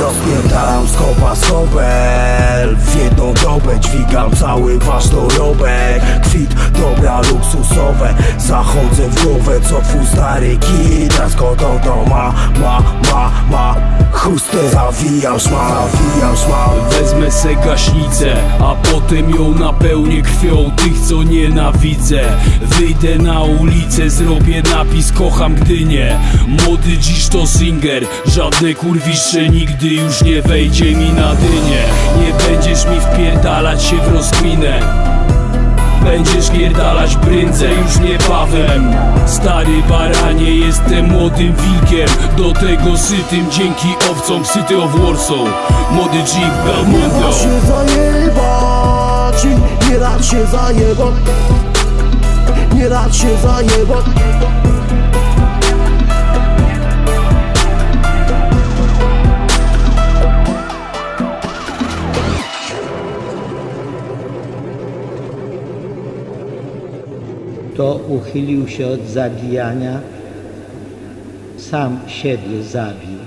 Rozpierdalam skopa skobel. W jedną dobę dźwigam cały wasz dorobek. Kwit, dobra luksusowe. Zachodzę w głowę co twój stary kid. To ma, ma, ma, ma Chustę zawijam szmal, zawijam szmal. Wezmę se gaśnicę, a potem ją napełnię krwią tych, co nienawidzę. Wyjdę na ulicę, zrobię napis Kocham Gdynię. Młody dziś to singer Żadne kurwisze nigdy już nie wejdzie mi na dynię. Nie będziesz mi wpierdalać się w rozkminę Będziesz gierdalać brędzę już niebawem. Stary baranie, jestem młodym wilkiem Do tego sytym dzięki owcom City of Warsaw Młody Jeep Nie Belmondo da się zajebać Nie da się zajebać. Nie da się zajebać Kto uchylił się od zabijania, sam siebie zabił.